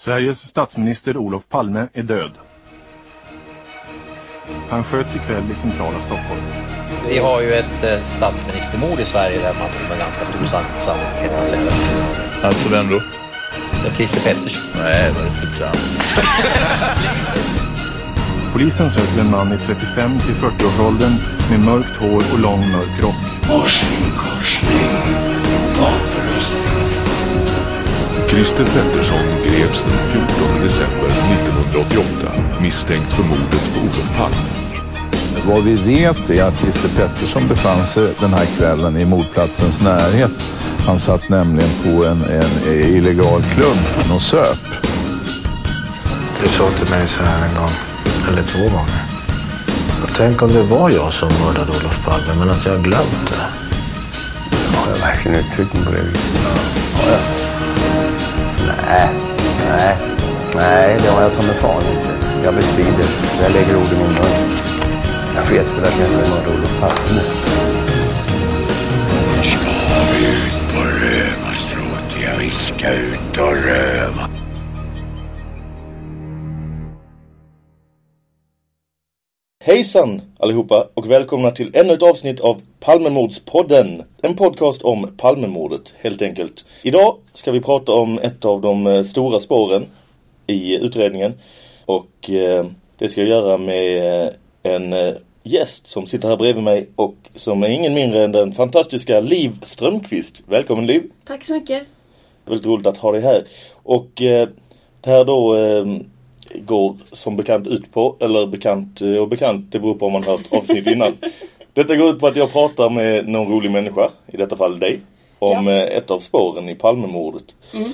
Sveriges statsminister Olof Palme är död. Han sköts ikväll i centrala Stockholm. Vi har ju ett eh, statsministermord i Sverige där man med ganska stor sannolikhet kan säga det. Alltså vem då? Det är Christer Pettersson. Nej, vad är det för trams? Polisen söker en man i 35 till 40-årsåldern med mörkt hår och lång mörk rock. Korsning, korsning, Christer Pettersson greps den 14 december 1988 misstänkt för mordet på Olof Palme. Vad vi vet är att Christer Pettersson befann sig den här kvällen i mordplatsens närhet. Han satt nämligen på en, en illegal klubb och söp. Du sa till mig så här en gång, eller två gånger. Och tänk om det var jag som mördade Olof Palme, men att jag glömt det. Har jag verkligen uttryckt mig på det viset? Ja, ja. Nej, nej, nej, det har jag ta mig fan inte. Jag bestrider. Jag lägger ord i min mun. Jag vet väl att jag inte mördade Olof Palme. Ska vi ut på rövarstråt? Ja, vi ska ut och röva. Hejsan allihopa och välkomna till ännu ett avsnitt av Palmemordspodden. En podcast om Palmemordet helt enkelt. Idag ska vi prata om ett av de eh, stora spåren i utredningen. Och eh, det ska jag göra med eh, en eh, gäst som sitter här bredvid mig och som är ingen mindre än den fantastiska Liv Strömqvist. Välkommen Liv! Tack så mycket. Väldigt roligt att ha dig här. Och eh, det här då går som bekant ut på, eller bekant eh, och bekant, det beror på om man hört avsnitt innan. Detta går ut på att jag pratar med någon rolig människa, i detta fall dig, om Ja. eh, ett av spåren i Palmemordet. Mm.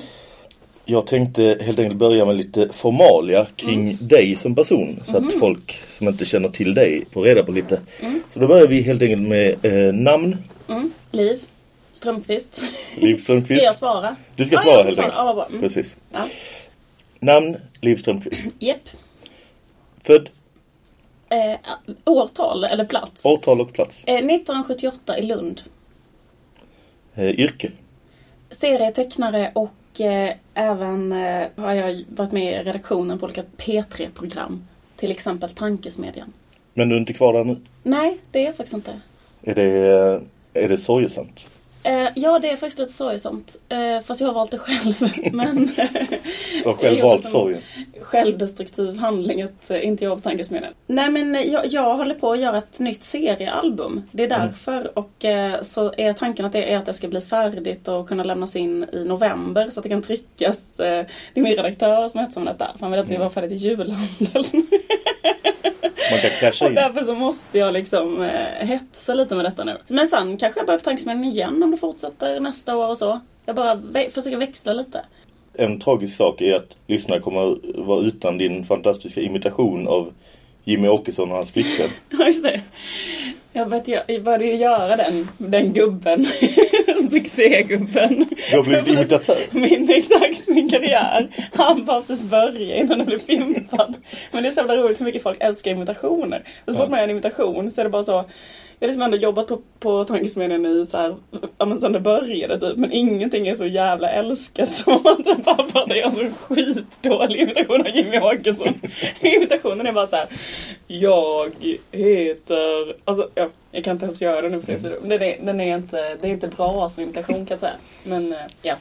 Jag tänkte helt enkelt börja med lite formalia kring Mm. dig som person. Så Mhm. att folk som inte känner till dig får reda på lite. Mm. Så då börjar vi helt enkelt med eh, namn. Mm. Liv Strömqvist. Liv Strömqvist. Ska jag svara? Du ska Ja, svara helt enkelt. Mm. Precis. Ja. Namn Liv Strömqvist. Japp. Född, Eh, årtal eller plats? årtal och plats. Eh, 1978 i Lund. Eh, yrke. Serietecknare och eh, även eh, har jag varit med i redaktionen på olika P3-program. Till exempel Tankesmedjan. Men du är inte kvar där nu. Nej, det är jag faktiskt inte. Är det, eh, är det sorgesamt? Eh, ja, det är faktiskt lite sorgsamt. Eh, fast jag har valt det själv. Men Du har själv Jag gjorde valt som- sorgen. självdestruktiv handling att eh, inte jobba på tankesmedjan. Nej men eh, jag, jag håller på att göra ett nytt seriealbum. Det är därför. Och eh, så är tanken att det är att det ska bli färdigt och kunna lämnas in i november så att det kan tryckas. Eh, det är min redaktör som hetsar med detta. För han vill att det ska vara färdigt i julhandeln. Man kan casha och in. därför så måste jag liksom eh, hetsa lite med detta nu. Men sen kanske jag börjar på tankesmedjan igen om det fortsätter nästa år och så. Jag bara vä- försöker växla lite. En tragisk sak är att lyssnarna kommer vara utan din fantastiska imitation av Jimmy Åkesson och hans flickvän. Ja, just det. Jag började, jag började ju göra den, den gubben. Succégubben. Du har blivit imitatör. Min, exakt, min karriär. Han bara precis börja innan den blev fimpad. Men det är så jävla roligt hur mycket folk älskar imitationer. Och så fort man gör en imitation så är det bara så. Jag har liksom ändå jobbat på, på tankesmedjan i så här, ja men sen det började typ. Men ingenting är så jävla älskat som att bara för att jag gör så skitdålig imitation av Jimmy Åkesson. Imitationen är bara så här. Jag heter... Alltså, ja, jag kan inte ens göra det nu för det den är, den är inte, det är inte bra som imitation kan jag säga. Men eh, ja.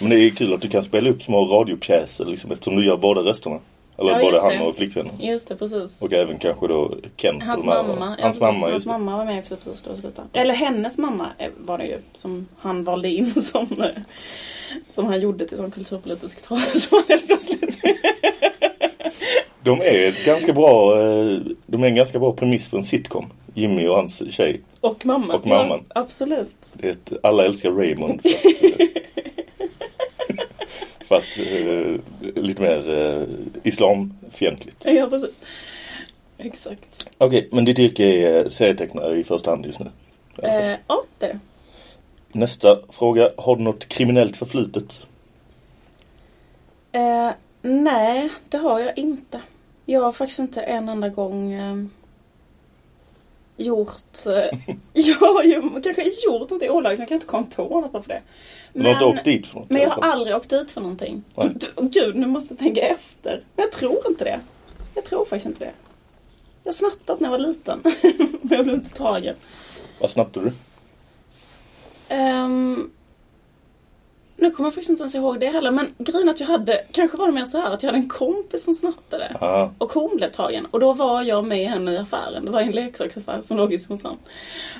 Men det är kul att du kan spela upp små radiopjäser liksom, eftersom du gör båda rösterna. Eller Ja, både han det. och flickvännen. Just det, precis. Och även kanske då Kent. Hans och mamma. ja, Hans mamma, Hans mamma var med också precis då slutet. Eller hennes mamma var det ju. Som han valde in som, som han gjorde till som kulturpolitisk talesman helt plötsligt. De är ett ganska bra, eh, de är en ganska bra premiss för en sitcom. Jimmy och hans tjej. Och mamma. Och mamman. Ja, absolut. Det är ett, alla älskar Raymond. Fast, fast eh, lite mer eh, islamfientligt. Ja, precis. Exakt. Okej, men ditt yrke är serietecknare i första hand just nu. Eh, ja, det är det. Nästa fråga. Har du något kriminellt förflutet? Eh, nej, det har jag inte. Jag har faktiskt inte en enda gång eh, gjort... eh, Jag har ju kanske gjort någonting olagligt, men jag kan inte komma på något för det. Men du har inte åkt dit för något? Men jag har aldrig åkt dit för någonting. Nej. D- åh, Gud, nu måste jag tänka efter. Men jag tror inte det. Jag tror faktiskt inte det. Jag har snattat när jag var liten. Men jag blev inte tagen. Vad snattade du? Ehm, nu kommer jag faktiskt inte ens ihåg det heller. Men grejen att jag hade, kanske var det mer så här att jag hade en kompis som snattade. Ah, Och hon blev tagen. Och då var jag med henne i affären. Det var en leksaksaffär som låg i Simrishamn.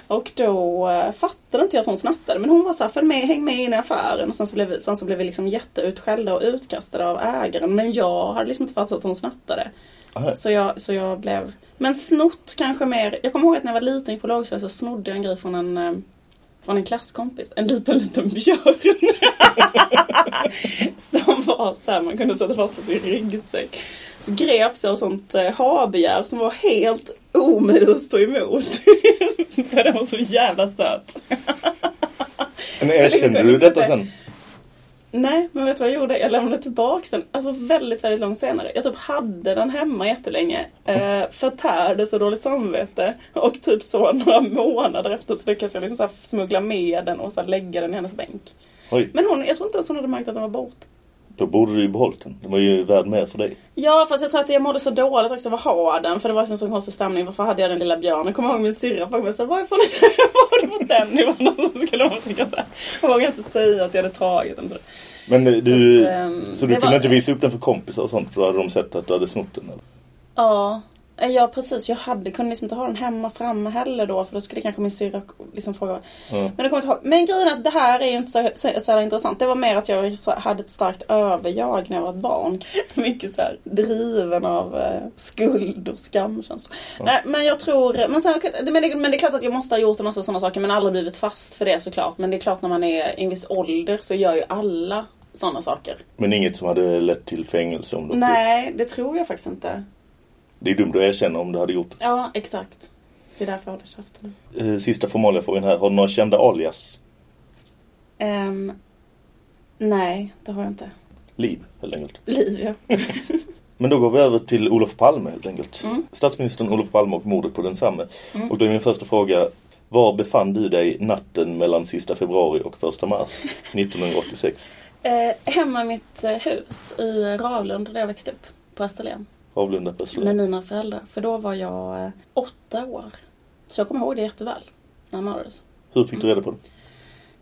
Och då uh, fattade inte jag att hon snattade. Men hon var såhär, följ med, häng med in i affären. Och sen så blev vi, sen så blev vi liksom jätteutskällda och utkastade av ägaren. Men jag hade liksom inte fattat att hon snattade. aha. Så jag, så jag blev... Men snott kanske mer. Jag kommer ihåg att när jag var liten på lågstadiet så snodde jag en grej från en, eh, från en klasskompis. En liten, liten björn. som var så här, man kunde sätta fast på sin ryggsäck. Så greps jag av sånt eh, habegär som var helt omöjligt att stå emot. För den var så jävla söt. Men erkände kunde du detta sen? Nej, men vet du vad jag gjorde? Jag lämnade tillbaka den. Alltså väldigt, väldigt långt senare. Jag typ hade den hemma jättelänge. Eh, förtärde så dåligt samvete. Och typ så några månader efter så lyckades jag liksom så smuggla med den och så lägga den i hennes bänk. Oj, Men hon, jag tror inte ens hon hade märkt att den var borta. Då borde du ju behållit den. Den var ju värd mer för dig. Ja, fast jag tror att jag mådde så dåligt också av att ha den. För det var en sån konstig stämning. Varför hade jag den lilla björnen? Kommer ihåg min syrra frågade mig så varifrån var det på den? Var någon som skulle försöka så här. Jag vågade inte säga att jag hade tagit den. Så. Men eh, du, att, ehm, så du kunde var- inte visa upp den för kompisar och sånt för då hade de sett att du hade snott den? Eller? Ja, ja precis. Jag hade, kunde liksom inte ha den hemma framme heller då för då skulle kanske min syrra liksom fråga. Ja. Men det kommer jag inte ihåg. Men grejen är att det här är ju inte så, så, så intressant. Det var mer att jag hade ett starkt överjag när jag var ett barn. Mycket så här driven av eh, skuld och skamkänslor. Nej, men jag tror, men, sen, men, det, men det är klart att jag måste ha gjort en massa sådana saker men aldrig blivit fast för det såklart. Men det är klart när man är i en viss ålder så gör ju alla sådana saker. Men inget som hade lett till fängelse om du Nej, det tror jag faktiskt inte. Det är dumt att erkänna om du hade gjort Ja, exakt. Det är därför jag håller käften. det. Eh, Sista formalia frågan här. Har du några kända alias? Ehm, nej, det har jag inte. Liv, helt enkelt. Liv, ja. Men då går vi över till Olof Palme helt enkelt. Mm. Statsministern Olof Palme och mordet på densamme. Och då är min första fråga. Var befann du dig natten mellan sista februari och första mars 1986? Eh, hemma i mitt eh, hus i Ravlunda där jag växte upp. På Österlen. Avlunda Österlen. Med mina föräldrar. För då var jag eh, åtta år. Så jag kommer ihåg det jätteväl. När han mördades. Hur fick du reda på det?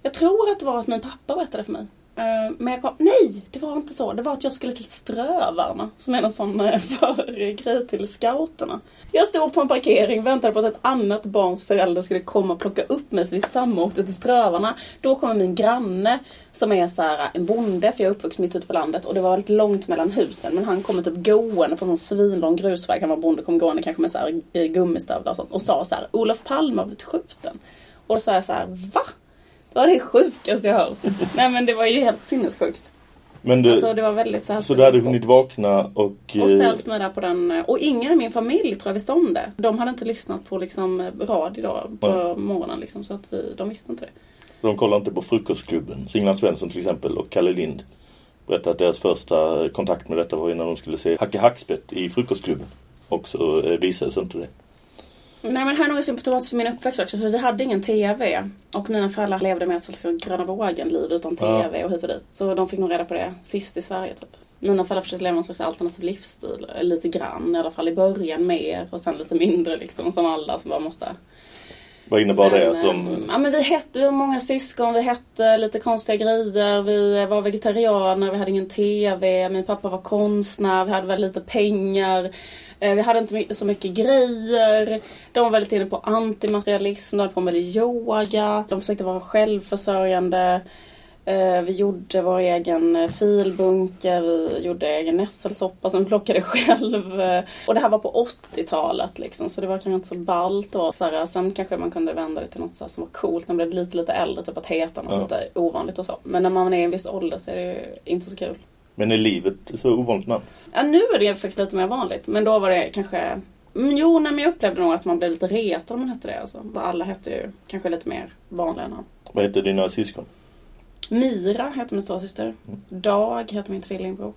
Jag tror att det var att min pappa berättade för mig. Eh, Men jag kom... Nej! Det var inte så. Det var att jag skulle till Strövarna. Som är en sån eh, förgrej till scouterna. Jag stod på en parkering väntade på att ett annat barns förälder skulle komma och plocka upp mig. För vi samåkte till Strövarna. Då kommer min granne som är så här en bonde. För jag är uppvuxen mitt ute på landet. Och det var lite långt mellan husen. Men han kommer typ gående på en sån svinlång grusväg. Han var bonde kom gående kanske med så här eh, gummistövlar och sånt. Och sa så här. Olof Palme har blivit skjuten. Och då sa jag så här. Va? Det var det sjukaste jag hört. Nej men det var ju helt sinnessjukt. Men du, Alltså det var väldigt så här. så du hade hunnit vakna och... Och eh, ställt mig där på den. Och ingen i min familj tror jag visste om det. De hade inte lyssnat på liksom radio då på morgonen liksom. Så att vi, de visste inte det. De kollade inte på Frukostklubben. Singland Svensson till exempel och Kalle Lind berättade att deras första kontakt med detta var ju när de skulle se Hacke Hackspett i Frukostklubben. Och så eh, visade sig inte det. Nej men här är nog symptomatiskt för min uppväxt också. För vi hade ingen TV. Och mina föräldrar levde med ett liksom, gröna vågen-liv utan Ja. TV och hit och dit. Så de fick nog reda på det sist i Sverige typ. Mina föräldrar försökte leva någon slags alternativ livsstil. eh, Lite grann i alla fall. I början mer och sen lite mindre liksom. Som alla som bara måste Vad innebar det? Men, Att de... ehm, Ja men vi hette, vi var många syskon, vi hette lite konstiga grejer, vi var vegetarianer, vi hade ingen TV, min pappa var konstnär, vi hade väldigt lite pengar. Eh, Vi hade inte så mycket grejer. De var väldigt inne på antimaterialism, de höll på med yoga. De försökte vara självförsörjande. Eh, Vi gjorde vår egen eh, filbunke, vi gjorde egen nässelsoppa som vi plockade själv. Och det här var på 80-talet liksom, så det var kanske inte så ballt Sen kanske man kunde vända det till något som var coolt när man blev lite, lite äldre, typ att heta något Ja. lite ovanligt och så. Men när man är i en viss ålder så är det ju inte så kul. Men är livet så ovanligt namn? Ja, nu är det faktiskt lite mer vanligt, men då var det kanske Mm, Jo, nej, men jag upplevde nog att man blev lite retad om man hette det. Alltså. Alla hette ju kanske lite mer vanliga namn. Vad heter dina syskon? Mira heter min storasyster. Dag heter min tvillingbror.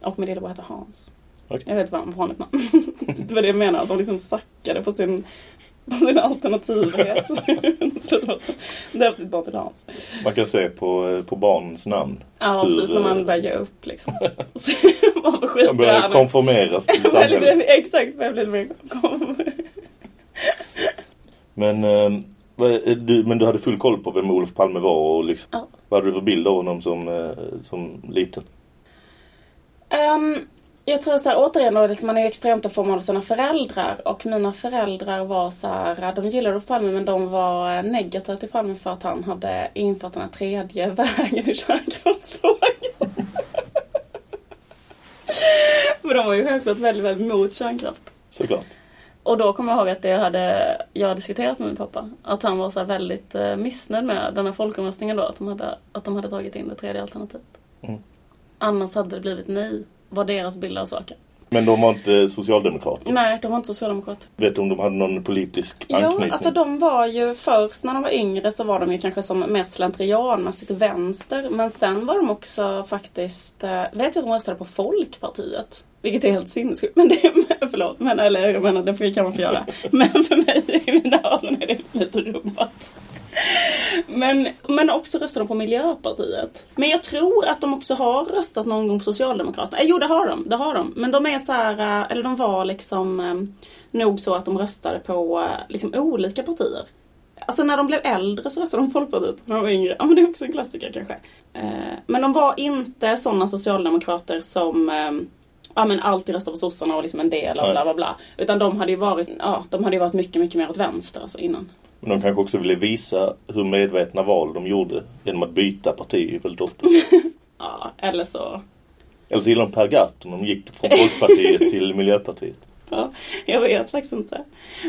Och min lillebror heter Hans. Okej. Jag vet inte vad vanligt namn. det var det jag menade, att de liksom sackade på sin sin alternativhet. Döpt sitt barn till Hans. Man kan se på, på barnens namn. Ja, hur, precis när man eh, börjar ge upp liksom. Man får skit Man i börjar det konformeras till samhället. Exakt, väldigt mer kom. Men, eh, du, men du hade full koll på vem Olof Palme var och liksom, Ja. vad hade du för bild av honom som, eh, som liten? Ehm, jag tror så här, återigen liksom, man är ju extremt att forma av sina föräldrar. Och mina föräldrar var så här, de gillade Olof Palme men de var eh, negativa till Palme för att han hade infört den här tredje vägen i kärnkraftsfrågan. för de var ju självklart väldigt, väldigt mot kärnkraft. Såklart. Och då kommer jag ihåg att det hade jag diskuterat med min pappa. Att han var så väldigt eh, missnöjd med den här folkomröstningen då. Att de hade, att de hade tagit in det tredje alternativet. Mm. Annars hade det blivit nej. Var deras bild av saken. Men de var inte socialdemokrater. Nej, de var inte socialdemokrater. Vet du om de hade någon politisk anknytning? Ja, alltså de var ju först när de var yngre så var de ju kanske som mest slentrianmässigt vänster. Men sen var de också faktiskt, eh, vet jag att de röstade på Folkpartiet. Vilket är helt sinnessjukt. Men det, men, förlåt, men eller jag menar det kan man få göra. Men för mig i mina öron är det lite rubbat. Men, men också röstade de på Miljöpartiet. Men jag tror att de också har röstat någon gång på Socialdemokraterna. Eh, jo, det har de. Det har de. Men de är så här, eh, eller de var liksom eh, nog så att de röstade på eh, liksom olika partier. Alltså när de blev äldre så röstade de Folkpartiet. När de var yngre. Ja men det är också en klassiker kanske. Eh, men de var inte sådana socialdemokrater som eh, Ja men alltid röstar på sossarna och liksom en del av bla bla bla. Utan de hade ju varit, ja, de hade ju varit mycket, mycket mer åt vänster alltså innan. Men de kanske också ville visa hur medvetna val de gjorde genom att byta parti väldigt ofta. Ja, eller så Eller så gillade de Per Gahrton. De gick från Folkpartiet till Miljöpartiet. Ja, jag vet faktiskt inte.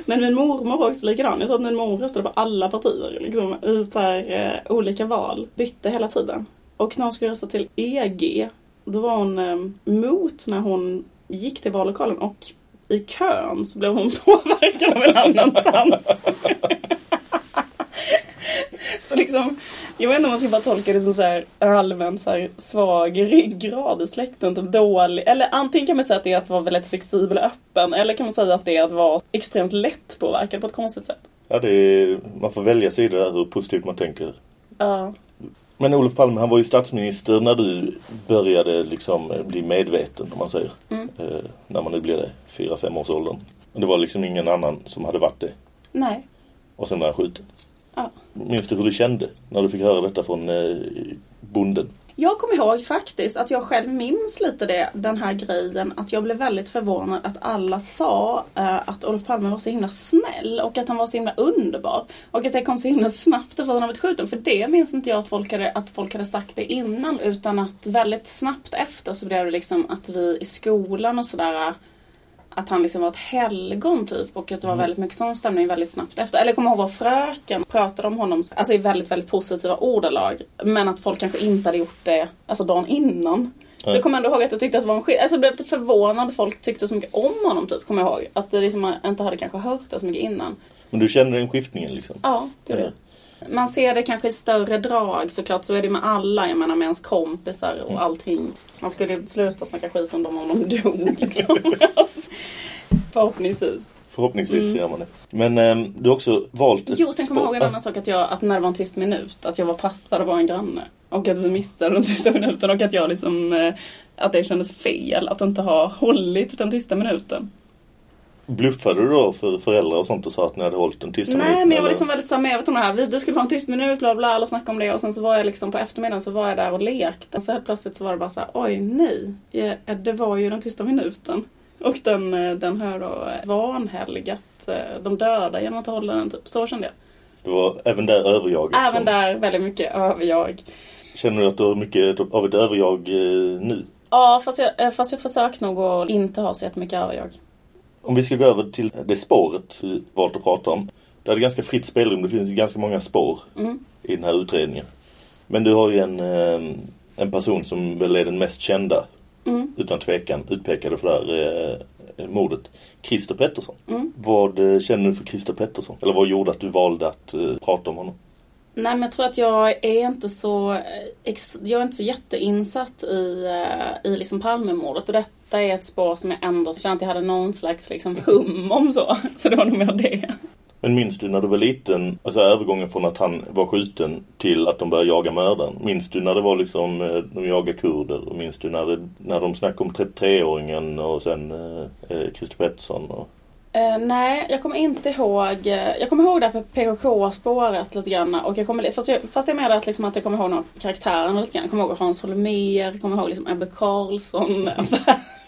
Men min mormor var också likadan. Jag sa att min mormor röstade på alla partier liksom, i så här, eh, olika val. Bytte hela tiden. Och när hon skulle rösta till EG, då var hon eh, mot när hon gick till vallokalen och i kön så blev hon påverkad av en annan tant. Så liksom, jag vet inte om man ska bara tolka det som så här allmänt så här svag ryggrad i släkten, typ dålig. Eller antingen kan man säga att det är att vara väldigt flexibel och öppen. Eller kan man säga att det är att vara extremt lätt påverkad på ett konstigt sätt. Ja, det är, man får välja sida där hur positivt man tänker. Ja. Men Olof Palme, han var ju statsminister när du började liksom bli medveten, om man säger. Mm. Eh, när man nu blev det, fyra fem års åldern. Men det var liksom ingen annan som hade varit det. Nej. Och sen var han skjuten. Minns du hur du kände när du fick höra detta från eh, bonden? Jag kommer ihåg faktiskt att jag själv minns lite det, den här grejen. Att jag blev väldigt förvånad att alla sa eh, att Olof Palme var så himla snäll och att han var så himla underbar. Och att det kom så himla snabbt efter att han hade blivit skjuten. För det minns inte jag att folk, hade, att folk hade sagt det innan. Utan att väldigt snabbt efter så blev det liksom att vi i skolan och sådär att han liksom var ett helgon typ och att det var väldigt mycket sån stämning väldigt snabbt efter. Eller jag kommer ihåg vad fröken pratade om honom alltså i väldigt, väldigt positiva ordalag. Men att folk kanske inte hade gjort det alltså dagen innan. Så jag kommer ändå ihåg att jag tyckte att det var en skit. Alltså jag blev lite förvånad att folk tyckte så mycket om honom typ, kommer jag ihåg. Att det liksom, man inte hade kanske hört det så mycket innan. Men du kände den skiftningen liksom? Ja, det gjorde jag. Man ser det kanske i större drag såklart. Så är det med alla. Jag menar med ens kompisar och allting. Man skulle sluta snacka skit om dem om de dog liksom. Förhoppningsvis. Förhoppningsvis Mm. gör man det. Men ehm, du har också valt ett Jo, sen kommer jag ihåg en annan sak. Att, jag, att när det var en tyst minut. Att jag var passad av en granne. Och att vi missade den tysta minuten. Och att jag liksom... eh, Att det kändes fel att inte ha hållit den tysta minuten. Bluffade du då för föräldrar och sånt och sa att ni hade hållit den tysta Nej, minuten, men jag var liksom väldigt så här medveten om det här. Vi- Det skulle vara en tyst minut, bla bla, alla snackade om det. Och sen så var jag liksom på eftermiddagen så var jag där och lekte. Och så helt plötsligt så var det bara så här, oj nej. Det var ju den tysta minuten. Och den, eh, den har då eh, vanhelgat eh, de döda genom att hålla den typ. Så kände jag. Det var även där överjaget. Även som- där väldigt mycket överjag. Känner du att du har mycket av ett överjag nu? Ja, fast jag, fast jag försöker nog att inte ha så jättemycket överjag. Om vi ska gå över till det spåret du valt att prata om. Det är ganska fritt spelrum. Det finns ganska många spår Mm. i den här utredningen. Men du har ju en, eh, en person som väl är den mest kända, Mm. utan tvekan, utpekade för det här eh, mordet. Christer Pettersson. Mm. Vad eh, känner du för Christer Pettersson? Eller vad gjorde att du valde att eh, prata om honom? Nej men jag tror att jag är inte så, eh, jag är inte så jätteinsatt i, eh, i liksom Palmemordet och detta är ett spår som jag ändå känner att jag hade någon slags liksom hum om så. Så det var nog mer det. Men minns du när du var liten, alltså övergången från att han var skjuten till att de började jaga mördaren? Minns du när det var liksom, eh, de jagade kurder? Och minns du när, det, när de snackade om 33-åringen och sen eh, eh, Christer Pettersson? Och... Eh, nej, jag kommer inte ihåg. eh, Jag kommer ihåg det här på PKK-spåret lite grann. Och jag kommer, fast, jag, fast jag menar att, liksom att jag kommer ihåg några karaktärer lite grann. Jag kommer ihåg Hans Holmér, kommer ihåg liksom Ebbe Carlsson.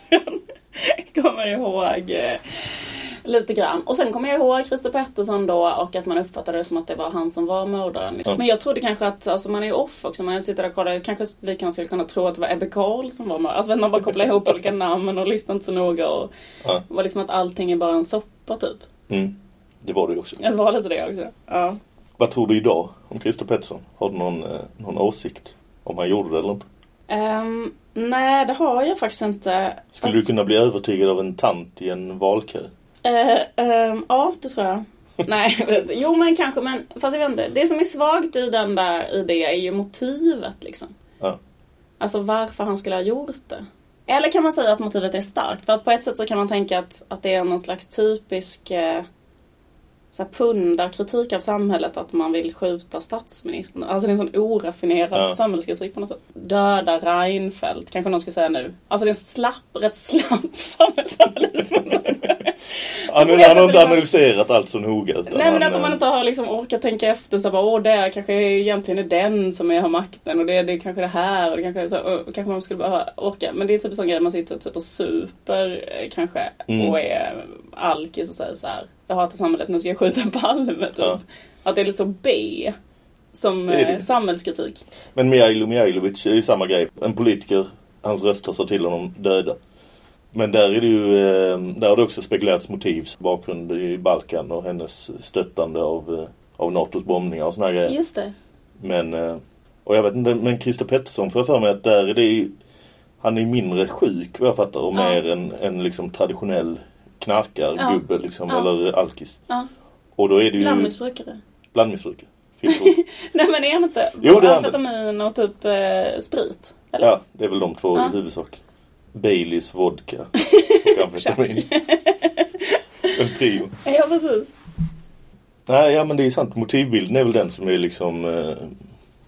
Jag kommer ihåg eh, lite grann. Och sen kommer jag ihåg Christer Pettersson då och att man uppfattade det som att det var han som var mördaren. Ja. Men jag trodde kanske att, alltså man är ju off också. Man sitter där och kollar, kanske vi kan skulle kunna tro att det var Ebbe Carl som var mördaren. Alltså man bara kopplar ihop olika namn och lyssnar inte så noga. Och Ja. det var liksom att allting är bara en soppa typ. Mm. Det var det ju också. Det var lite det också. Ja. Vad tror du idag om Christer Pettersson? Har du någon, eh, någon åsikt? Om han gjorde det eller inte? Ehm, nej, det har jag faktiskt inte. Skulle du kunna bli övertygad av en tant i en valkö? Eh, ehm, ja, det tror jag. Nej, jo men kanske men fast jag vet inte. Det som är svagt i den där i det är ju motivet liksom. Ja. Alltså varför han skulle ha gjort det. Eller kan man säga att motivet är starkt? För att på ett sätt så kan man tänka att, att det är någon slags typisk eh, så här pundarkritik av samhället att man vill skjuta statsministern. Alltså det är en sån oraffinerad Ja. samhällskritik på något sätt. Döda Reinfeldt, kanske någon skulle säga nu. Alltså det är en slapp, rätt slapp samhällsanalys. man säger. Han, har inte är analyserat allt så noga. Nej men han, att man eh, inte har liksom orkat tänka efter så bara åh det kanske är egentligen är den som är, har makten och det, det är kanske det här och det kanske är så, och kanske man skulle behöva orka. Men det är typ en sån grej man sitter typ och super eh, kanske Mm. och är alkis och säger så här jag hatar samhället nu ska jag skjuta Palme typ. Ja. Att det är lite så B som Det det. eh, samhällskritik. Men Mijailo Mijailovic är ju samma grej. En politiker, hans röster sa till honom döda. Men där är det ju, eh, där har det också spekulerats motivs bakgrund i Balkan och hennes stöttande av, eh, av NATOs bombningar och såna här grejer. Just det. Men, och jag vet inte, men Christer Pettersson får jag för mig att där är det ju- han är mindre sjuk vad jag fattar och Ja. mer en, en liksom traditionell knarkargubbe liksom, Ja. eller alkis. Ja. Och då är det ju Blandmissbrukare. blandmissbrukare. Nej men är han inte Jo, det amfetamin och typ eh, sprit? Eller? Ja, det är väl de två Ja. i huvudsak. Baileys vodka och amfetamin. en trio. Ja precis. Nej, ja men det är sant. Motivbilden är väl den som är liksom eh,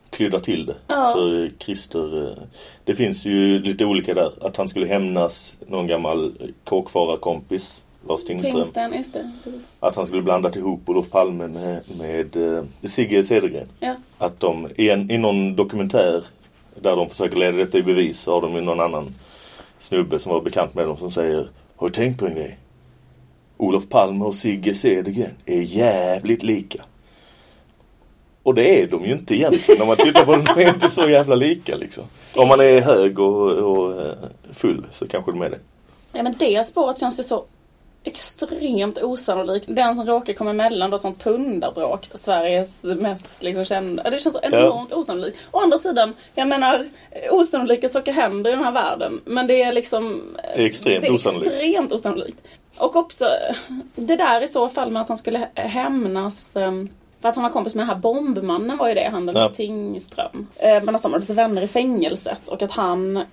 kryddar till det. Ja. För eh, Christer, eh, det finns ju lite olika där. Att han skulle hämnas någon gammal kåkfararkompis, Lars Tingström. Tingsten, just det. Precis. Att han skulle blandat ihop Olof Palme med, med eh, Sigge Cedergren. Ja. Att de i, en, i någon dokumentär där de försöker leda detta i bevis så har de ju någon annan snubbe som var bekant med dem som säger Har du tänkt på en grej? Olof Palme och Sigge Cedergren är jävligt lika. Och det är de ju inte egentligen. Om man tittar på dem, de är inte så jävla lika liksom. Om man är hög och, och eh, full så kanske de är det. Ja men det spåret känns ju så extremt osannolikt. Den som råkar komma emellan då sånt pundarbråk, Sveriges mest liksom kända. Det känns så enormt osannolikt. Å andra sidan, jag menar osannolika saker händer i den här världen. Men det är liksom Det är extremt det är osannolikt. extremt osannolikt. Och också det där i så fall med att han skulle hä- hämnas ehm, för att han var kompis med den här bombmannen var ju det, han den Ja. Tingström. Eh, Men att de var lite vänner i fängelset och att han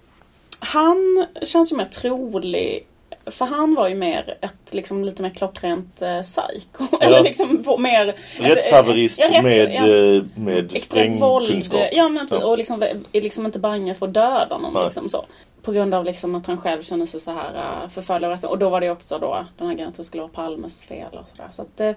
han känns ju mer trolig för han var ju mer ett liksom lite mer klockrent eh, psycho. Eller liksom på mer... Rättshaverist Ja, rätts- med, ja. eh, med Extremt våld. strängkunskap. Ja men Ja. och liksom är liksom inte bange för att döda någon Nej. liksom så. På grund av liksom att han själv känner sig så här uh, förföljd och rätt- Och då var det också då den här grejen att det skulle vara Palmes fel och sådär. Så att det,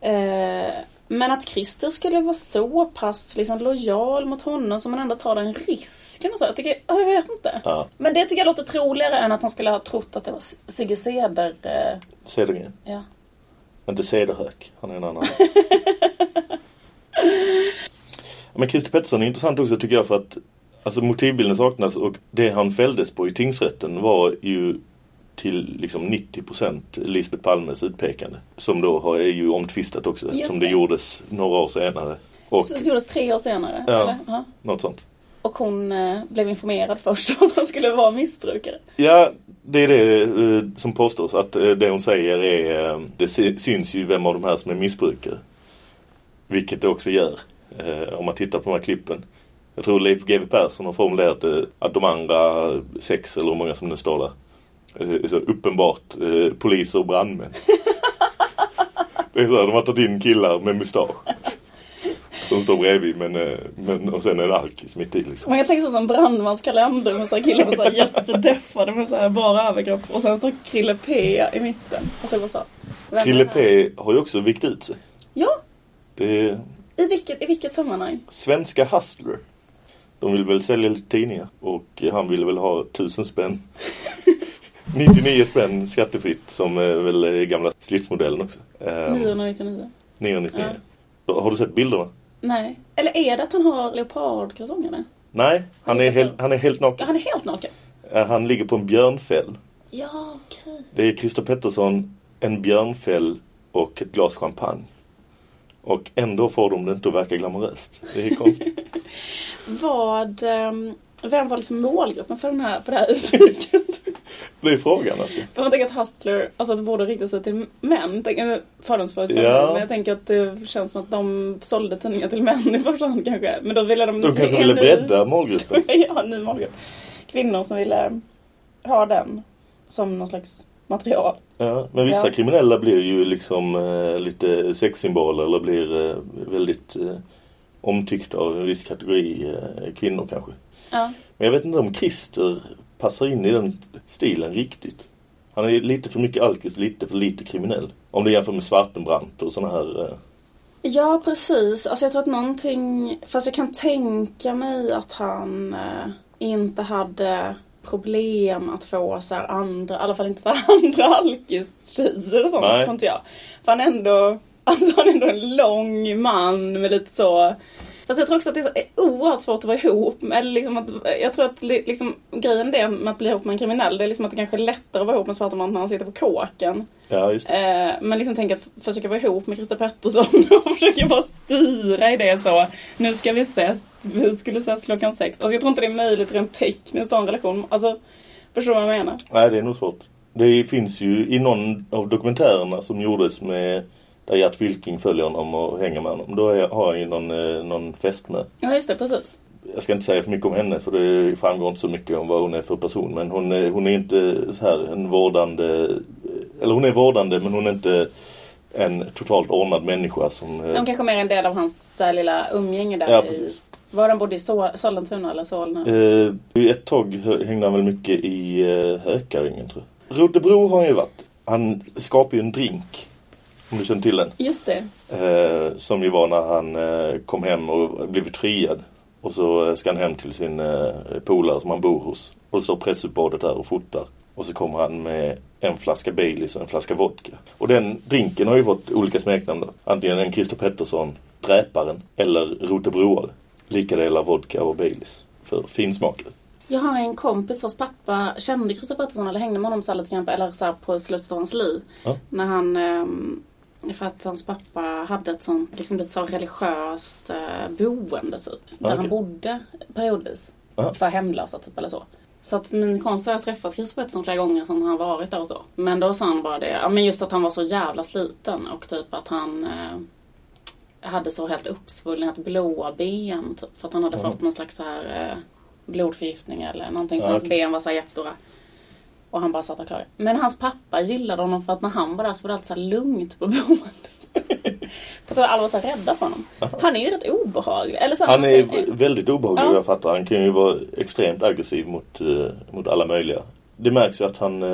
eh, men att Christer skulle vara så pass liksom, lojal mot honom som man ändå tar den risken och så. Jag, tycker, jag vet inte. Ja, Men det tycker jag låter troligare än att han skulle ha trott att det var Sigge Ceder. Eh, Cedergren. ja. Inte Cederhök. Han är en annan. Men Christer Pettersson är intressant också tycker jag för att Alltså motivbilden saknas och det han fälldes på i tingsrätten var ju till liksom 90% Lisbeth Palmes utpekande. Som då har, är ju omtvistat också Just som det det. gjordes några år senare. Och Det gjordes tre år senare. Ja. Eller? Ja. något sånt. Och hon eh, blev informerad först om att han skulle vara missbrukare. Ja, det är det eh, som påstås. Att eh, det hon säger är... Eh, det sy- syns ju vem av de här som är missbrukare. Vilket det också gör. Eh, om man tittar på de här klippen. Jag tror Leif GW Persson har formulerat att de andra sex eller hur många som nu står där. Eh, så uppenbart eh, poliser och brandmän. Det är så här, de har tagit in killar med mustasch. Som står bredvid men, eh, men och sen är det alkis mitt i liksom. Man kan tänka sig som brandmanskalender med så här killar med så här jättedeffade med så här bara överkropp. Och sen står Krille P i mitten. Och så så. Krille? P har ju också vikt ut sig. Ja, Det i vilket, i vilket sammanhang? svenska hustler. De vill väl sälja lite tidningar och han ville väl ha tusen spänn. 99 spänn skattefritt som är väl är gamla slitsmodellen också. Ehm, 999. 999. Har du sett bilderna? Nej. Eller är det att han har leopardkalsongerna? Nej, han är, Vilka helt, han är helt Ja, naken. han är helt naken. Eh, Han ligger på en björnfäll. Ja, okej. Det är Christer Pettersson, en björnfäll och ett glas champagne. Och ändå får de det inte att verka glamoröst. Det är konstigt. Vad... ehm, vem var liksom målgruppen för, den här, för det här uttrycket? det är frågan alltså. För man tänker att hustler, alltså att det borde rikta sig till män. Fördomsfullt för Ja. men jag tänker att det känns som att de sålde tidningar till män i första hand kanske. Men då ville de... De kanske ville bredda målgruppen. ja, en ny målgrupp. Kvinnor som ville ha den som någon slags material. Ja, men vissa Ja. kriminella blir ju liksom eh, lite sexsymboler eller blir eh, väldigt eh, omtyckta av en viss kategori eh, kvinnor kanske. Ja. Men jag vet inte om Christer passar in i den stilen riktigt. Han är lite för mycket alkis, lite för lite kriminell. Om du jämför med Svartenbrandt och såna här... Eh, Ja, precis. Alltså jag tror att någonting... Fast jag kan tänka mig att han eh, inte hade problem att få så här andra, i alla fall inte så andra alkis-tjejer och sånt, tror inte jag. För han är ändå, alltså han är ändå en lång man med lite så... Fast jag tror också att det är så oerhört svårt att vara ihop eller liksom att, jag tror att li- liksom, grejen det med att bli ihop med en kriminell, det är liksom att det kanske är lättare att vara ihop med Svartenbrandt när han sitter på kåken. ja, just det. Eh, men liksom tänk att försöka vara ihop med Christer Pettersson och försöka bara styra i det så. Nu ska vi ses, vi skulle ses klockan sex. Alltså jag tror inte det är möjligt rent tekniskt att ha en relation. Alltså, förstår du vad jag menar? Nej, det är nog svårt. Det finns ju i någon av dokumentärerna som gjordes med där Gert Fylking följer honom och hänger med honom. Då är, har han ju någon, eh, någon fästmö. Ja, just det, precis. Jag ska inte säga för mycket om henne för det framgår inte så mycket om vad hon är för person. Men hon är, hon är inte så här en vårdande, eller hon är vårdande men hon är inte en totalt ordnad människa som... eh, De kanske mer en del av hans här, lilla umgänge där Ja, i... precis. Var han bodde i Sol- Sollentuna eller Solna? Eh, ett tag hängde han väl mycket i eh, Hökarängen tror jag. Rotebro har han ju varit. Han skapade ju en drink. Om du känner till den. Just det. Eh, som ju var när han eh, kom hem och blivit friad. Och så eh, ska han hem till sin eh, polare som han bor hos. Och så pressuppbadet där och fotar. Och så kommer han med en flaska Baileys och en flaska vodka. Och den drinken har ju fått olika smeknamn då. Antingen en Christer Pettersson, Dräparen, eller Rotebroare. Lika delar vodka och Baileys. För finsmakare. Jag har en kompis vars pappa kände Christer Pettersson eller hängde med honom så lite grann på, eller så här på slutet av hans liv. Ja. När han, ehm, för att hans pappa hade ett sånt liksom lite så religiöst eh, boende typ. Där okej. han bodde periodvis. Ja. För hemlösa typ eller så. Så att min kompis har träffat Christer Pettersson flera gånger som han varit där och så. Men då sa han bara det, ja men just att han var så jävla sliten och typ att han eh, hade så helt uppsvullenat blåa ben typ. För att han hade fått någon slags så här eh, blodförgiftning eller någonting. Så Ja, hans okej. ben var så här jättestora. Och han bara satt och klagade. Men hans pappa gillade honom för att när han var där så var det alltid så lugnt på boendet. för att alla var så rädda för honom. Han är ju rätt obehaglig. Eller så Han är alltså, väldigt obehaglig Ja. jag fattar. Han kan ju vara extremt aggressiv mot, eh, mot alla möjliga. Det märks ju att han eh,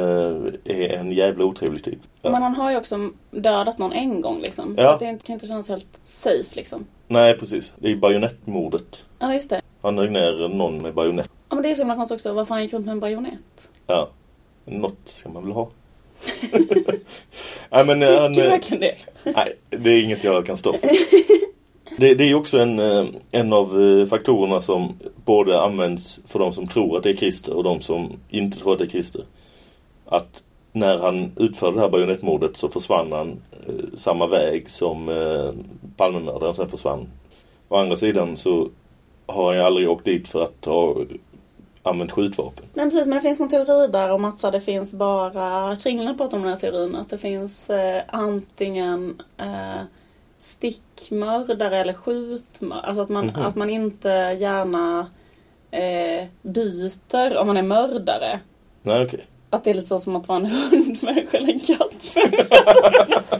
är en jävla otrevlig typ. Ja. Men han har ju också dödat någon en gång liksom. Så Ja. att det kan inte kännas helt safe liksom. Nej, precis. Det är bajonettmordet. Ja, just det. Han högg ner någon med bajonett. Ja, men det är så himla konstigt också. Varför han gick runt med en bajonett? Ja. Något ska man väl ha. nej, men eh, han... Du eh, verkligen det? Nej, det är inget jag kan stå för. Det, det är också en, eh, en av eh, faktorerna som både används för de som tror att det är Christer och de som inte tror att det är Christer. Att när han utförde det här bajonettmordet så försvann han eh, samma väg som eh, Palmemördaren sen försvann. Å andra sidan så har han ju aldrig åkt dit för att ha använt skjutvapen. Men precis, men det finns en teori där om att så det finns bara, Kringlan pratar om den här teorin, att det finns eh, antingen eh, stickmördare eller skjutmördare. Alltså att man, Mhm. att man inte gärna eh, byter om man är mördare. Nej, okej. att det är lite så som att vara en hundmänniska eller en kattmänniska.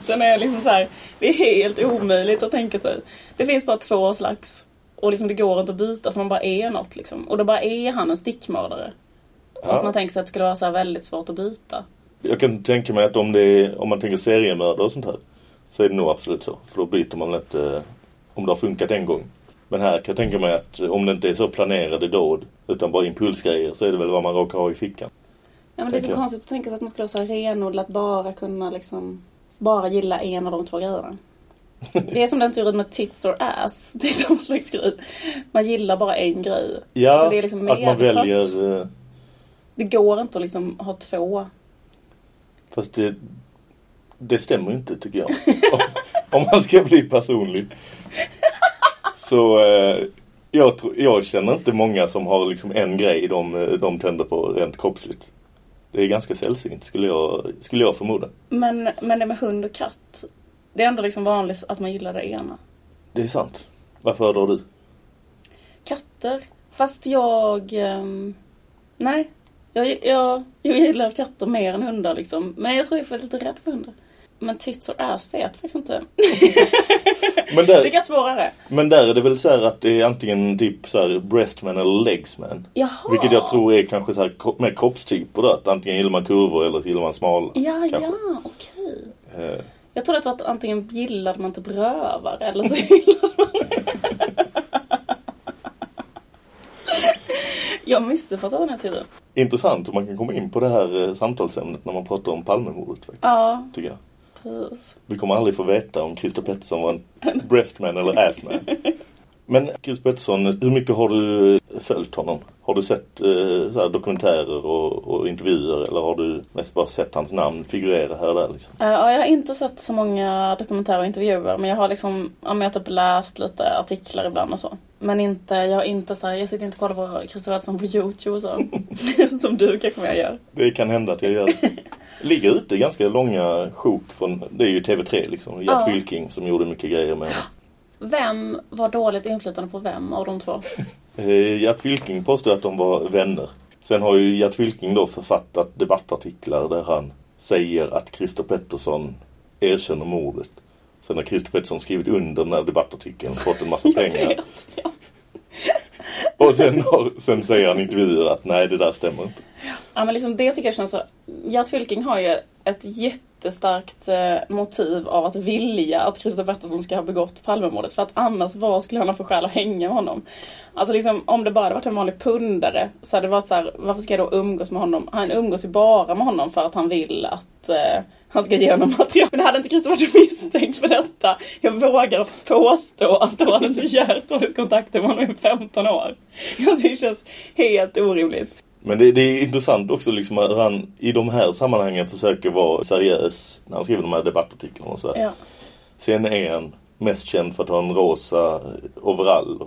Sen är jag liksom så här, det är helt omöjligt att tänka sig. Det finns bara två slags. Och liksom det går inte att byta för man bara är något liksom. Och då bara är han en stickmördare. Och Ja. att man tänker sig att det skulle vara så väldigt svårt att byta. Jag kan tänka mig att om, det är, om man tänker seriemördare och sånt här så är det nog absolut så. För då byter man inte eh, om det har funkat en gång. Men här kan jag tänka mig att eh, om det inte är så planerade dåd utan bara impulsgrejer så är det väl vad man råkar ha i fickan. Ja men det är så jag. konstigt att tänka sig att man skulle vara så renodlat bara kunna liksom bara gilla en av de två grejerna. Det är som den teorin med tits or ass. Det är samma slags grej. Man gillar bara en grej. Ja, så det är liksom att man väljer... eh, Det går inte att liksom ha två. Fast det, det stämmer ju inte tycker jag. om, om man ska bli personlig. Så eh, jag, tror, jag känner inte många som har liksom en grej de, eh, de tänder på rent kroppsligt. Det är ganska sällsynt skulle jag, skulle jag förmoda. Men, men det med hund och katt. Det är ändå liksom vanligt att man gillar det ena. Det är sant. Vad föredrar du? Katter. Fast jag... ehm, nej. Jag, jag, jag gillar katter mer än hundar liksom. Men jag tror jag är lite rädd för hundar. Men tits och ass vet jag faktiskt inte. Men Det är där, svårare. men där är det väl så att det är antingen typ så här breastman eller legsman. Jaha. Vilket jag tror är kanske så här mer kroppstyper då. Att antingen gillar man kurvor eller så gillar man smala. Ja, kanske. ja, okej. Eh, Jag trodde att det var att antingen gillade man typ rövar eller så gillade man... jag missuppfattade den här teorin. intressant hur man kan komma in på det här eh, samtalsämnet när man pratar om Palmemordet faktiskt. Ja, Tycker jag. precis. Vi kommer aldrig få veta om Christer Pettersson var en breastman eller assman. Men Christer Pettersson, hur mycket har du följt honom? Har du sett eh, dokumentärer och, och intervjuer eller har du mest bara sett hans namn figurera här och där? Liksom? Eh, Ja, jag har inte sett så många dokumentärer och intervjuer men jag har liksom, jag har typ läst lite artiklar ibland och så. Men inte, jag har inte så här, jag sitter inte och kollar på Christer Pettersson på Youtube och så. Som du kanske mer gör. Det kan hända att jag gör. Ligger ute ganska långa sjok från, det är ju TV3 liksom, Gert Ja. Fylking som gjorde mycket grejer med honom. Vem var dåligt inflytande på vem av de två? Eh, Gert Fylking påstår att de var vänner. Sen har ju Gert Fylking då författat debattartiklar där han säger att Christer Pettersson erkänner mordet. Sen har Christer Pettersson skrivit under den här debattartikeln och fått en massa pengar. vet, ja. Och sen, har, sen säger han i intervjuer att nej det där stämmer inte. Ja men liksom det tycker jag känns så. Gert Fylking har ju ett jättestarkt eh, motiv av att vilja att Christer Pettersson ska ha begått Palmemordet. För att annars vad skulle han ha för skäl att hänga med honom? Alltså liksom om det bara hade varit en vanlig pundare så hade det varit så här, varför ska jag då umgås med honom? Han umgås ju bara med honom för att han vill att eh, han ska ge honom material. Men hade inte Christer varit misstänkt för detta? Jag vågar påstå att då hade inte Gert hållit kontakten med honom i 15 år. Jag tycker det känns helt orimligt. Men det, det är intressant också liksom hur han i de här sammanhangen försöker vara seriös när han skriver de här debattartiklarna och så. Ja. Sen är han mest känd för att ha en rosa overall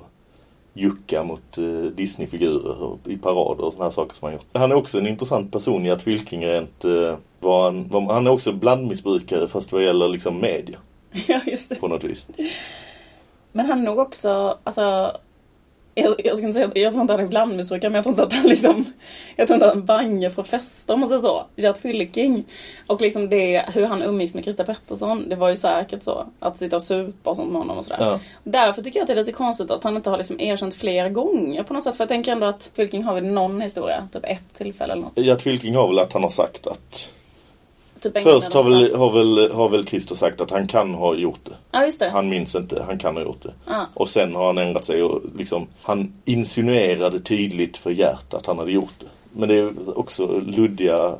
jucka mot eh, Disneyfigurer i parader och såna här saker som han gjort. Han är också en intressant person i att Fylking rent eh, var han, var, han är också blandmissbrukare fast vad gäller liksom media ja, just det. på något vis. Men han är nog också, alltså jag, jag ska inte säga, jag tror inte han är blandmissbrukare men jag tror inte att han liksom Jag tror inte att han bangar på fester om man säger så. Gert Fylking. Och liksom det, hur han umgicks med Christer Pettersson, det var ju säkert så. Att sitta och supa och sånt med honom och sådär. Ja. Därför tycker jag att det är lite konstigt att han inte har liksom erkänt fler gånger på något sätt. För jag tänker ändå att Fylking har väl någon historia, typ ett tillfälle eller något. Gert Fylking har väl att han har sagt att Typ Först har väl, har, väl, har väl Christer sagt att han kan ha gjort det. Ja just det. Han minns inte, han kan ha gjort det. Ja. Och sen har han ändrat sig och liksom, han insinuerade tydligt för Gert att han hade gjort det. Men det är också luddiga,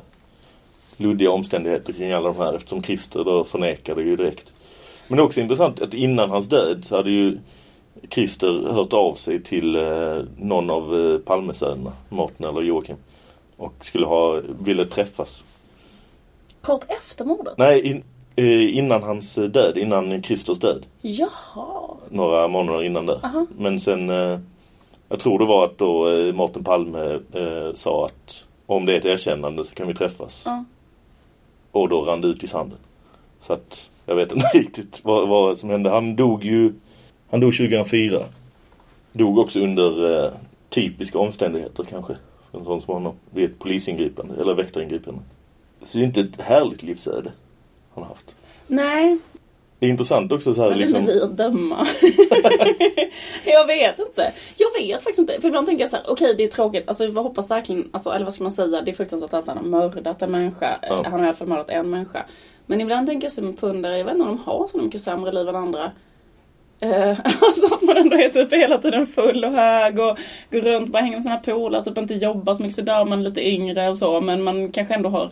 luddiga omständigheter kring alla de här eftersom Christer då förnekade ju direkt. Men det är också intressant att innan hans död så hade ju Christer hört av sig till eh, någon av eh, Palmesönerna, Mårten eller Joakim. Och skulle ha, ville träffas. Kort efter mordet? Nej, in, eh, innan hans eh, död, innan Christers död. Jaha. Några månader innan där. Aha. Men sen, eh, jag tror det var att då Mårten Palme sa att om det är ett erkännande så kan vi träffas. Ja. Och då rann det ut i sanden. Så att jag vet inte riktigt vad, vad som hände. Han dog ju, han dog 2004. Dog också under eh, typiska omständigheter kanske. En sån som honom. Vid ett polisingripande. Eller väktaringripande. Så det är inte ett härligt livsöde han har haft. Nej, Det är intressant också så här men liksom. vi att döma. jag vet inte. Jag vet faktiskt inte. För ibland tänker jag så här, okej det är tråkigt. Alltså jag hoppas verkligen, alltså, eller vad ska man säga, det är fruktansvärt att han har mördat en människa. Ja. Han har i alla fall mördat en människa. Men ibland tänker jag som pundare, jag vet inte om de har så mycket sämre liv än andra. Eh, alltså att man ändå är typ hela tiden full och hög och går runt och bara hänger med sina polare, typ inte jobbar så mycket så dör man lite yngre och så. Men man kanske ändå har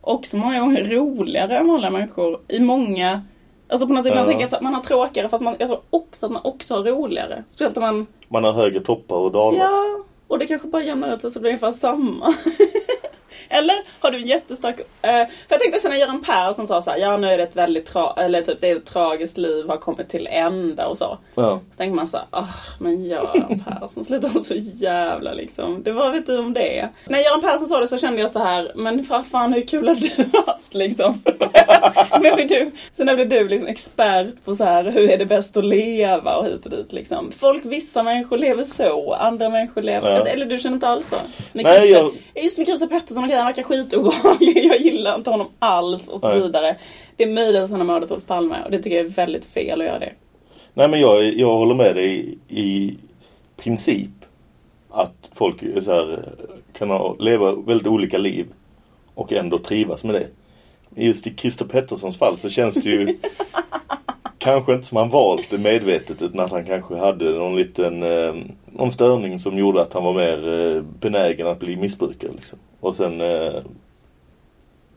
också många gånger roligare än vanliga människor i många Alltså på något sätt, Ja. man tänker att man har tråkigare fast man, jag tror också att man också har roligare. Speciellt om man, Man har högre toppar och dalar. ja, och det kanske bara jämnar ut sig så det blir ungefär samma. Eller har du en jättestark... Eh, för jag tänkte så när Göran Persson sa så här, ja nu är det ett väldigt tra- eller typ det är ett tragiskt liv har kommit till ända och så. Ja. Så tänker man så här, ah men Göran Persson, sluta vara så jävla liksom. Det var vet du om det? När Göran Persson sa det så kände jag så här, men vad fan hur kul har du haft liksom? men för du, sen blev du liksom expert på så här, hur är det bäst att leva och hit och dit liksom. Folk, vissa människor lever så, andra människor lever, Ja. eller du känner inte alls så? Med Nej, Christer, jag- Just med Christer Pettersson, okej han verkar skitobehaglig, jag gillar inte honom alls och så Nej. vidare. Det är möjligt att han har mördat Olof Palme och det tycker jag är väldigt fel att göra det. Nej men jag, jag håller med dig i princip. Att folk här, kan ha, leva väldigt olika liv. Och ändå trivas med det. Just i Christer Petterssons fall så känns det ju kanske inte som han valt det medvetet utan att han kanske hade någon liten eh, någon störning som gjorde att han var mer eh, benägen att bli missbrukare. Liksom. Och sen eh,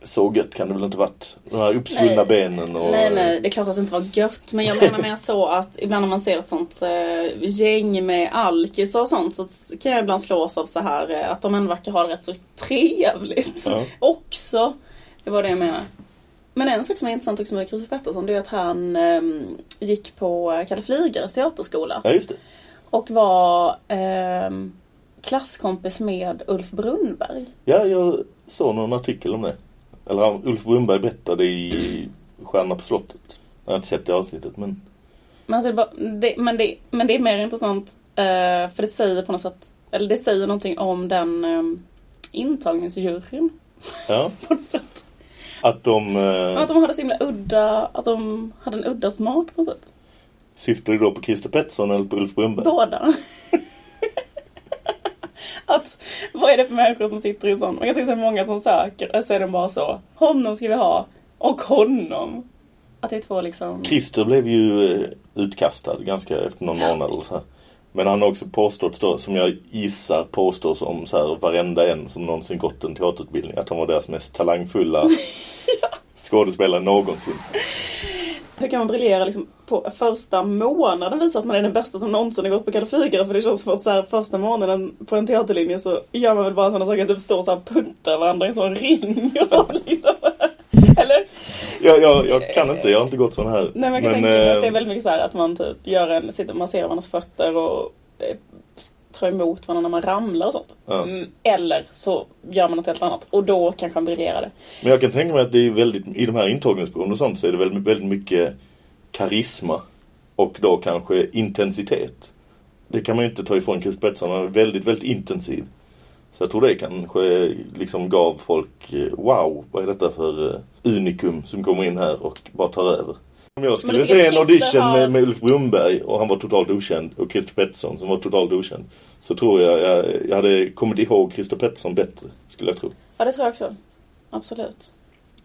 så gött kan det väl inte varit. De här uppsvullna Nej. benen och... Nej, nej, det är klart att det inte var gött. Men jag menar mer så att ibland när man ser ett sånt eh, gäng med alkisar och sånt så kan jag ibland slås av så här eh, att de ändå verkar ha det rätt så trevligt. Ja. Också. Det var det jag menar. Men en sak som är intressant också med Christer Pettersson det är att han eh, gick på Kalle Flygares teaterskola. Ja, just det. Och var eh, klasskompis med Ulf Brunnberg. Ja, jag såg någon artikel om det. Eller Ulf Brunnberg berättade i Stjärna på slottet. Jag har inte sett det avsnittet men... Men, alltså, det, är bara- det, men, det, men det är mer intressant eh, för det säger på något sätt, eller det säger någonting om den um, intagningsjuryn Ja, på något sätt. att de... Eh, Att de hade så himla udda, att de hade en udda smak på något sätt. syftade då på Christer Pettersson eller på Ulf Brunnberg? Båda. att, vad är det för människor som sitter i en sån? Man kan tänka sig många som söker och så är de bara så, honom ska vi ha, och honom. Att det är två liksom... Christer blev ju eh, utkastad ganska efter någon månad eller så här. Men han har också påstått då, som jag gissar påstås om så här varenda en som någonsin gått en teaterutbildning, att han var deras mest talangfulla skådespelare någonsin. Hur kan man briljera liksom på första månaden visa att man är den bästa som någonsin har gått på Kalle? För det känns som att så här, första månaden på en teaterlinje så gör man väl bara sådana saker, typ stå och så här putta varandra i en sån ring och så liksom. Eller? Jag, jag, jag kan inte, jag har inte gått sån här. Nej men jag kan tänka mig eh, att det är väldigt mycket så här att man typ gör en, sitter, man ser varandras fötter och eh, tar emot varandra när man ramlar och sånt. Ja. Mm, eller så gör man något helt annat och då kanske man briljerar det. Men jag kan tänka mig att det är väldigt, i de här intagningsproven och sånt så är det väldigt, väldigt mycket karisma och då kanske intensitet. Det kan man ju inte ta ifrån Chris Pettersson, han är väldigt, väldigt intensiv. Så jag tror det kanske liksom gav folk, eh, wow, vad är detta för eh, unikum som kommer in här och bara tar över. Om jag skulle tycker en audition har- med, med Ulf Brunnberg och han var totalt okänd och Christer Pettersson som var totalt okänd. Så tror jag, jag jag hade kommit ihåg Christer Pettersson bättre, skulle jag tro. Ja det tror jag också. Absolut.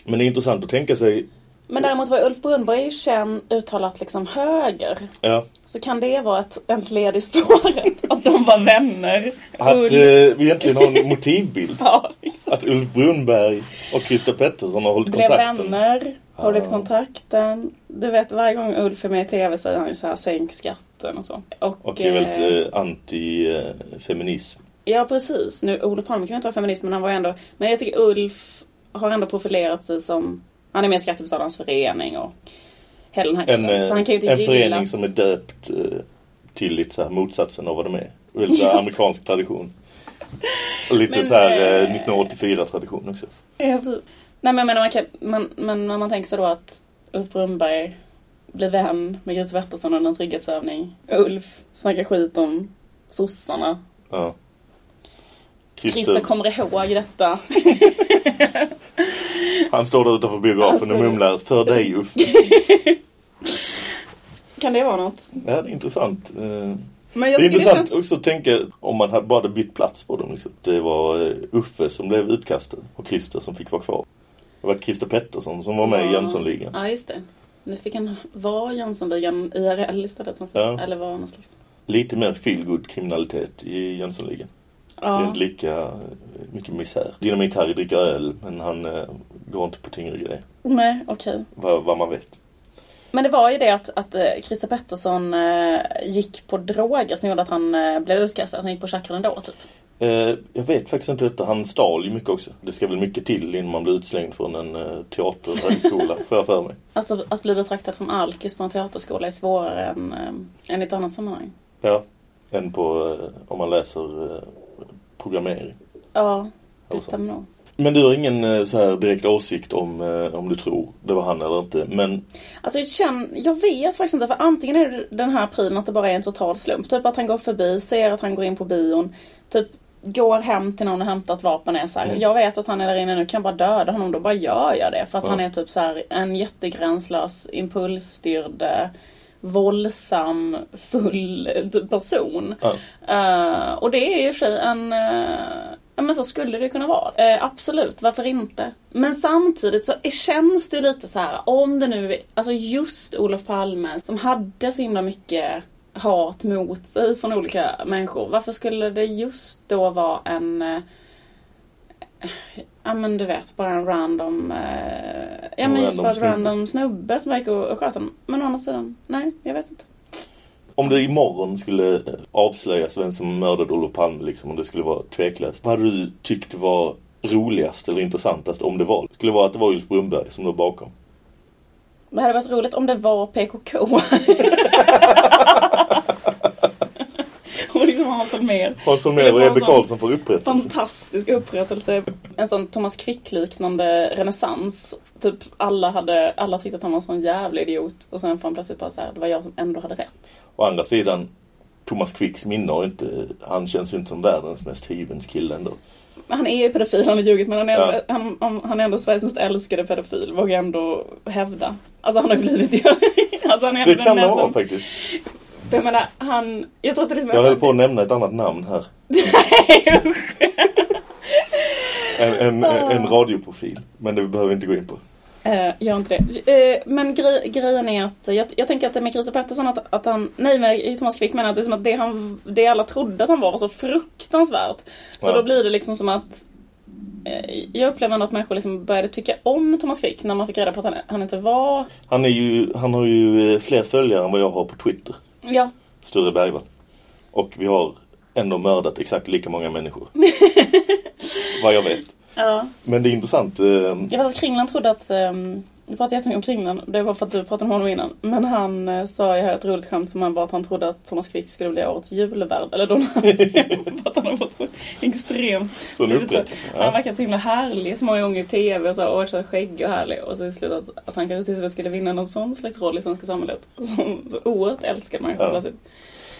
Men det är intressant att tänka sig, Men däremot var Ulf Brunnberg ju känd uttalat liksom höger. ja, Så kan det vara ett, ett led i spåren? Att de var vänner? Att Ulf- eh, vi egentligen har en motivbild. Ja, liksom. Att Ulf Brunnberg och Christer Pettersson har hållit Blev kontakten. vänner, hållit kontakten. Du vet varje gång Ulf är med i TV säger han ju så här sänk skatten och så. Och, Och är eh, väldigt eh, anti-feminism. Ja precis. Nu, Olof Palme kan ju inte vara feminist men han var ändå... Men jag tycker Ulf har ändå profilerat sig som... Han är med i Skattebetalarnas förening och hela den här En. Så han kan ju eh, inte en gilla förening som är döpt eh, till lite så här motsatsen av vad de är. Väldigt amerikansk tradition. Och lite Men, så här eh, eh, 1984 tradition också. Ja, precis. Nej men, men, man kan, man, men när man tänker sig då att Ulf Brunnberg blir vän med Chris Wettersson under en trygghetsövning. Ulf snackar skit om sossarna. Ja. Christer, Christer kommer ihåg detta. han står där utanför biografen Alltså- och mumlar för dig Uffe. Kan det vara något? Ja, det är intressant. Eh, Men Det jag är intressant känns... också att tänka om man hade bara hade bytt plats på dem. Liksom. Det var eh, Uffe som blev utkastad och Christer som fick vara kvar. Det var Christer Pettersson som var med i Jönssonligan. Ja, just det. Nu fick han vara Jönssonligan IRL istället. måste- Ja. Eller vara någon slags... Lite mer feelgood kriminalitet i Jönssonligan. Det är Ja. inte lika mycket misär. Dynamit Harry dricker öl men han eh, går inte på tyngre grejer. Nej, okej. Vad, vad man vet. Men det var ju det att, att eh, Christer Pettersson eh, gick på droger som gjorde att han eh, blev utkastad. Att han gick på chakran då, typ. Eh, jag vet faktiskt inte detta. Han stal ju mycket också. Det ska väl mycket till innan man blir utslängd från en eh, teaterhögskola, får jag för mig. Alltså att bli betraktad som alkis på en teaterskola är svårare än, eh, än i ett annat sammanhang. Ja, än på eh, om man läser eh, programmering. Ja, det Alltså. stämmer nog. Men du har ingen så här direkt åsikt om, om du tror det var han eller inte. Men Alltså jag känner, jag vet faktiskt inte för antingen är det den här prylen att det bara är en total slump. Typ att han går förbi, ser att han går in på bion. Typ går hem till någon och hämtar ett vapen och är så här, Mm. Jag vet att han är där inne nu, kan jag bara döda honom? Då bara gör jag det. För att Ja. han är typ så här en jättegränslös, impulsstyrd, eh, våldsam, full person. ja. Eh, och det är ju i och för sig en... eh, ja men så skulle det kunna vara. Eh, absolut, varför inte? Men samtidigt så känns det ju lite så här om det nu alltså just Olof Palme som hade så himla mycket hat mot sig från olika människor. Varför skulle det just då vara en eh, Ja men du vet, bara en random... Eh, ja En men just bara en snubbe. random snubbe som gick och, och sköt honom. Men å andra sidan, nej jag vet inte. om det imorgon skulle avslöjas vem som mördade Olof Palme, liksom, om det skulle vara tveklöst. Vad hade du tyckt var roligast eller intressantast om det var? Skulle det vara att det var Ulf Brunberg som låg bakom? Det hade varit roligt om det var PKK. och liksom Hans Holmér. Hans Skulle Holmér och Ebbe sån Carlsson får upprättelse. Fantastisk upprättelse. En sån Thomas Quick-liknande renässans. Typ alla, hade, alla tyckte att han var en sån jävla idiot. Och sen får han plötsligt bara så här, det var jag som ändå hade rätt. Å andra sidan, Thomas Quicks minne har inte, han känns ju inte som världens mest hyvens kille ändå. Han är ju pedofil, han har ljugit men han är, Ja. ändå, han, han, han är ändå Sveriges mest älskade pedofil, vågar jag ändå hävda. Alltså han har blivit det. alltså, han är Det kan där vara faktiskt. Jag menar, han... Jag tror att det liksom... Jag höll på att nämna ett annat namn här. En, en, en radioprofil. Men det behöver vi inte gå in på. Eh, gör inte det. Eh, men grej, grejen är att jag, jag tänker att det med Christer Pettersson att, att han, nej med Thomas Quick menar att det är som att det, han, det alla trodde att han var var så fruktansvärt. Så Ja. då blir det liksom som att eh, jag upplever ändå att människor liksom började tycka om Thomas Quick när man fick reda på att han, han inte var, Han, är ju, han har ju eh, fler följare än vad jag har på Twitter. ja, Sture Bergvall. Och vi har ändå mördat exakt lika många människor. vad jag vet. Ja. Men det är intressant. eh, Jag vet att Kringland trodde att, um, vi pratade jättemycket om Kringland, det var för att du pratade om honom innan. Men han uh, sa, jag hörde ett roligt skämt som var att han trodde att Thomas Quick skulle bli årets julvärd. Eller då att han har fått så extremt Så en upprättelse, ja. Han verkar så himla härlig så många gånger i TV och så, och så skäggig och härlig. Och så i slutet att, att han kanske till slut skulle vinna någon sån slags roll i svenska samhället. Som så oerhört älskad människa Ja. plötsligt.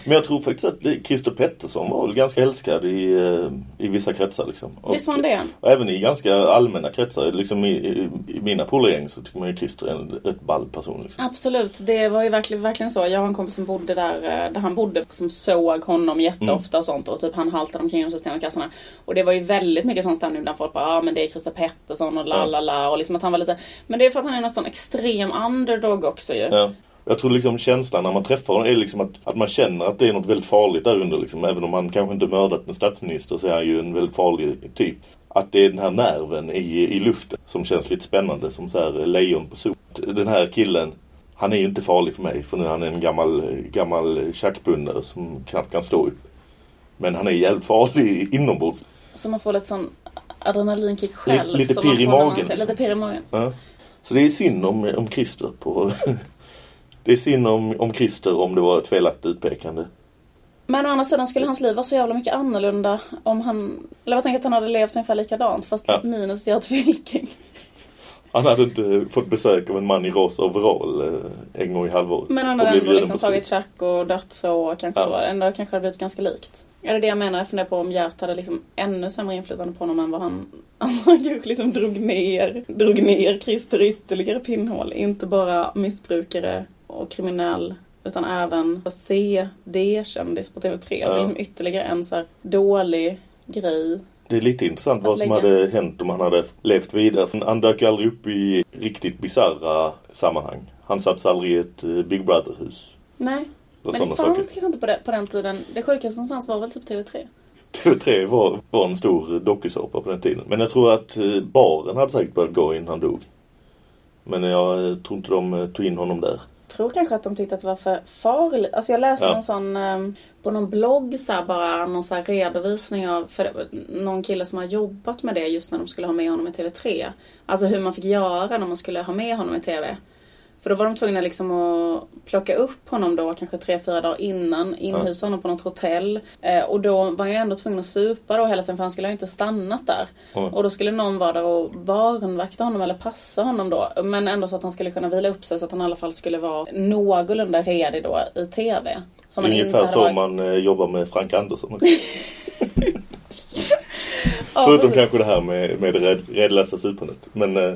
Men jag tror faktiskt att Christer Pettersson var väl ganska älskad i, eh, i vissa kretsar liksom. Och, Visst var han det? och även i ganska allmänna kretsar. Liksom i, i, i mina polargäng så tycker man ju Christer är en rätt ball person. Liksom. Absolut, det var ju verkligen, verkligen så. Jag har en kompis som bodde där, eh, där han bodde som såg honom jätteofta och sånt och typ han haltade omkring de systemkassorna. Och det var ju väldigt mycket sån stämning där folk ja ah, men det är Christer Pettersson och la la la och liksom att han var lite Men det är för att han är någon sån extrem underdog också ju. Ja. Jag tror liksom känslan när man träffar honom är liksom att, att man känner att det är något väldigt farligt där under. Liksom. Även om han kanske inte mördat en statsminister så är han ju en väldigt farlig typ. Att det är den här nerven i, i luften som känns lite spännande. Som så här lejon på sol. Den här killen, han är ju inte farlig för mig. För nu är han en gammal, gammal tjackpundare som knappt kan stå upp. Men han är jävligt farlig inombords. Så man får lite sån adrenalinkick själv. lite man pirr i magen, ser- liksom. Lite pirr i magen. Ja. Så det är synd om, om Christer på... det är synd om, om Christer om det var ett felaktigt utpekande. Men å andra sidan skulle hans liv vara så jävla mycket annorlunda om han... Eller jag tänker att han hade levt ungefär likadant fast Ja. minus Gert Fylking. Han hade inte fått besök av en man i rosa overall eh, en gång i halvåret. Men han Och hade ändå liksom tagit tjack och dött så kanske Ja. så. Ändå kanske hade blivit ganska likt. Är det det jag menar? Jag funderar på om Gert hade liksom ännu sämre inflytande på honom än vad han... Alltså han kanske liksom drog ner, drog ner Christer ytterligare pinnhål. Inte bara missbrukare och kriminell utan även CD-kändis på TV3. Det Ja. är liksom ytterligare en så dålig grej. Det är lite intressant vad som hade hänt om han hade levt vidare. För han dök ju aldrig upp i riktigt bisarra sammanhang. Han satt aldrig i ett eh, Big Brother-hus. Nej. Och Men det fanns kanske inte på, det, på den tiden. Det sjukaste som fanns var väl typ TV3. TV3 var, var en stor dokusåpa på den tiden. Men jag tror att eh, baren hade säkert börjat gå innan han dog. Men jag eh, tror inte de tog in honom där. Tror kanske att de tyckte att det var för farligt. Alltså jag läste Ja. någon sån ehm, på någon blogg så bara någon så redovisning av för någon kille som har jobbat med det just när de skulle ha med honom i TV3. Alltså hur man fick göra när man skulle ha med honom i TV. För då var de tvungna liksom att plocka upp honom då kanske tre, fyra dagar innan. Inhysa honom på något hotell. Eh, och då var ju ändå tvungen att supa då hela tiden för han skulle ju inte stannat där. Mm. Och då skulle någon vara där och barnvakta honom eller passa honom då. Men ändå så att han skulle kunna vila upp sig så att han i alla fall skulle vara någorlunda redig då i TV. Som Ungefär så varit. man eh, jobbar med Frank Andersson. Ja, Förutom precis. kanske det här med, med det red, redlösa supandet. Men eh,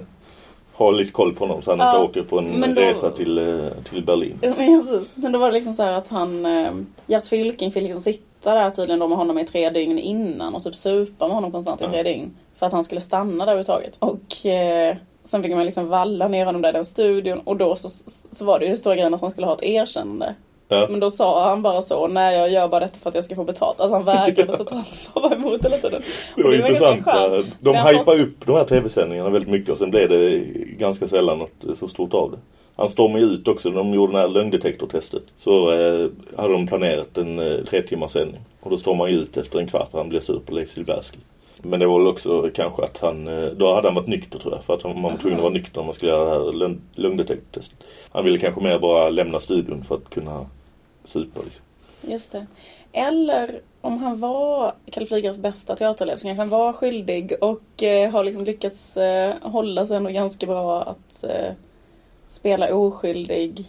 ha lite koll på honom så han Ja, inte åker på en då- resa till, eh, till Berlin. Ja, precis. Men då var det liksom så att han, eh, Gert Fylking fick liksom sitta där tydligen då med honom i tre dygn innan och typ supa med honom konstant i Ja. tre dygn. För att han skulle stanna där överhuvudtaget. Och eh, sen fick man liksom valla ner honom där i den studion och då så, så var det ju den stora grejen att han skulle ha ett erkännande. Ja. Men då sa han bara så, nej jag gör bara detta för att jag ska få betalt. Alltså han vägrade totalt vara emot hela tiden. Det Och var ganska intressant. eh, De hypar upp de här tv-sändningarna väldigt mycket och sen blev det ganska sällan något eh, så stort av det. Han stormade ut också när de gjorde det här lögndetektortestet. Så eh, hade de planerat en eh, tre timmars sändning. Och då stormade han ut efter en kvart för han blev sur på Leif Silbersky. Men det var väl också kanske att han, eh, då hade han varit nykter tror jag. För att han- man var tvungen att vara nykter när man skulle göra det här lögn- lögndetektortestet. Han ville kanske mer bara lämna studion för att kunna supa liksom. Just det. Eller om han var Kalle Flygares bästa teaterelev så kanske han var skyldig och eh, har liksom lyckats eh, hålla sig ändå ganska bra att eh, spela oskyldig.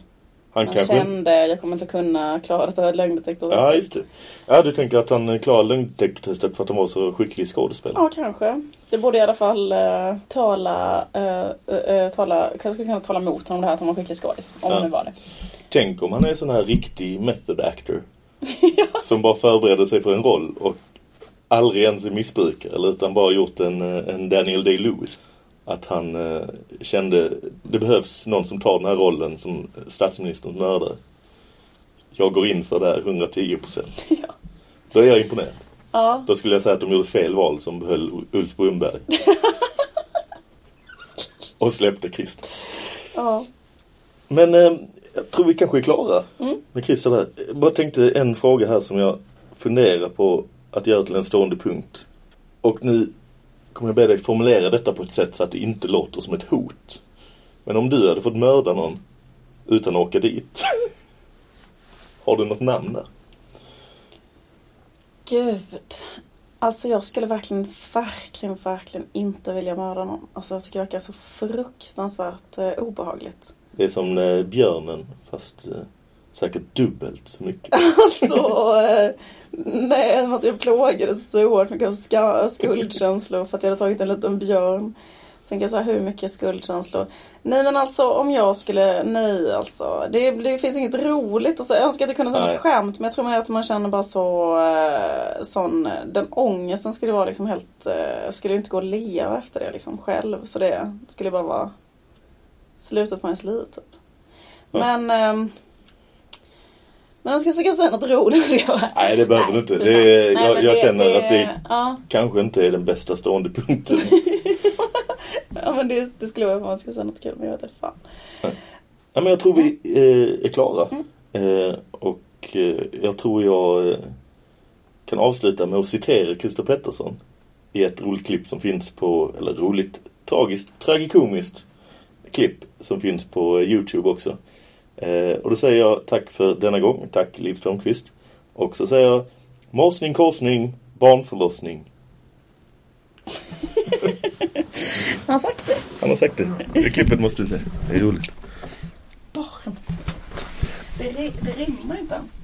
Han Han kanske... kände, jag kommer inte kunna klara detta lögndetektor. Ja, just det. Ja, du tänker att han eh, klarade lögndetektortestet för att han var så skicklig skådespelare? Ja, kanske. Det borde i alla fall eh, tala, eh, eh, eh, tala, kanske skulle kunna tala mot honom det här att han var skicklig skådis. Om Ja. det var det. Tänk om han är en sån här riktig method actor. Som bara förbereder sig för en roll och aldrig ens är missbrukare. Eller utan bara gjort en, eh, en Daniel Day-Lewis. Att han eh, kände det behövs någon som tar den här rollen som statsministerns mördare. Jag går in för det här 110 procent. Ja. Då är jag imponerad. Ja, Då skulle jag säga att de gjorde fel val som behöll Ulf Brunberg. och släppte Christer. ja. Men eh, jag tror vi kanske är klara Mm. med Christer där. Jag bara tänkte en fråga här som jag funderar på att göra till en stående punkt. Och nu kommer jag be dig formulera detta på ett sätt så att det inte låter som ett hot. Men om du hade fått mörda någon utan att åka dit. Har du något namn där? Gud. Alltså jag skulle verkligen, verkligen, verkligen inte vilja mörda någon. Alltså jag tycker det verkar så fruktansvärt eh, obehagligt. Det är som björnen fast eh, säkert dubbelt så mycket. Alltså, eh, nej, att jag plågades så hårt mycket skuldkänslor för att jag hade tagit en liten björn. Sen kan jag säga hur mycket skuldkänslor. Nej men alltså om jag skulle, nej alltså. Det, det finns inget roligt. Alltså, jag önskar att jag kunde säga något skämt men jag tror mer att man känner bara så, eh, sån, den ångesten skulle vara liksom helt, skulle inte gå att leva efter det liksom själv. Så det skulle bara vara slutet på ens liv typ. Ja. Men ehm, men jag ska försöka säga något roligt. Nej, det behöver du inte. Det är- Nej, jag- jag känner att det- Ja, Kanske inte är den bästa stående punkten. ja men det, det skulle vara om man skulle säga något kul men jag vet inte fan. Ja, men jag tror vi eh, är klara. Mm. Eh, och eh, jag tror jag eh, kan avsluta med att citera Christer Pettersson i ett roligt klipp som finns på, eller roligt, tragiskt, tragikomiskt klipp som finns på Youtube också. Eh, och då säger jag tack för denna gång, tack Liv Strömqvist. Och så säger jag morsning, korsning, barnförlossning. Han har sagt det. Han har sagt det. Det klippet måste du se. Det är roligt. Barn. Det, det rimmar inte ens.